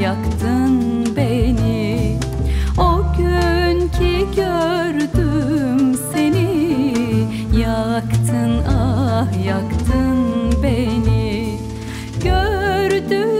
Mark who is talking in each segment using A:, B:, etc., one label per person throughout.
A: yaktın beni. O gün ki gördüm seni. Yaktın ah yaktın beni. Gördüğüm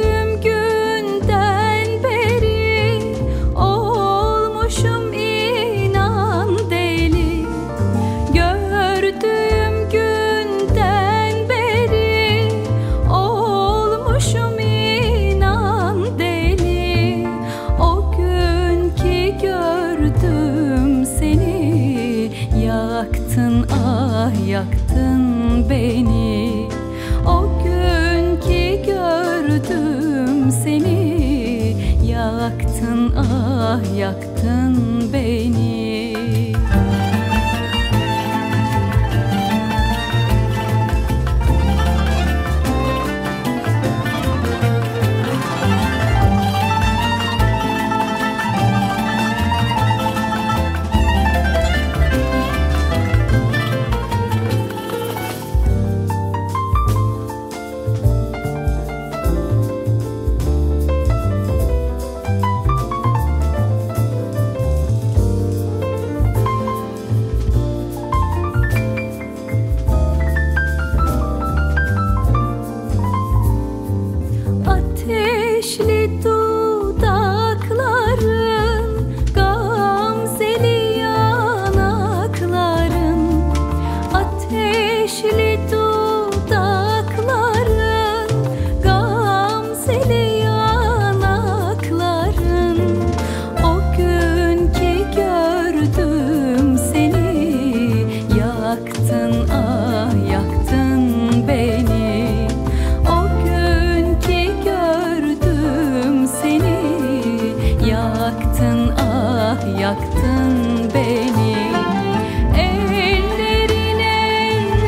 A: ah yaktın beni Krishna yaktın beni. Ellerin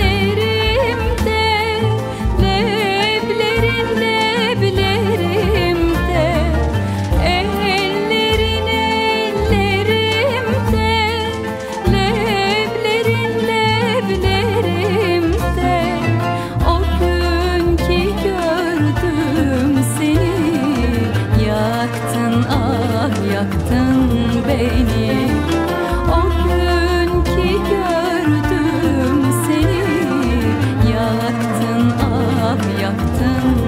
A: ellerimde Leblerin leblerimde. Ellerin ellerimde Leblerin leblerimde. O gün ki gördüm seni Yaktın ah yaktın seni. O gün ki gördüm seni Yaktın ah yaktın.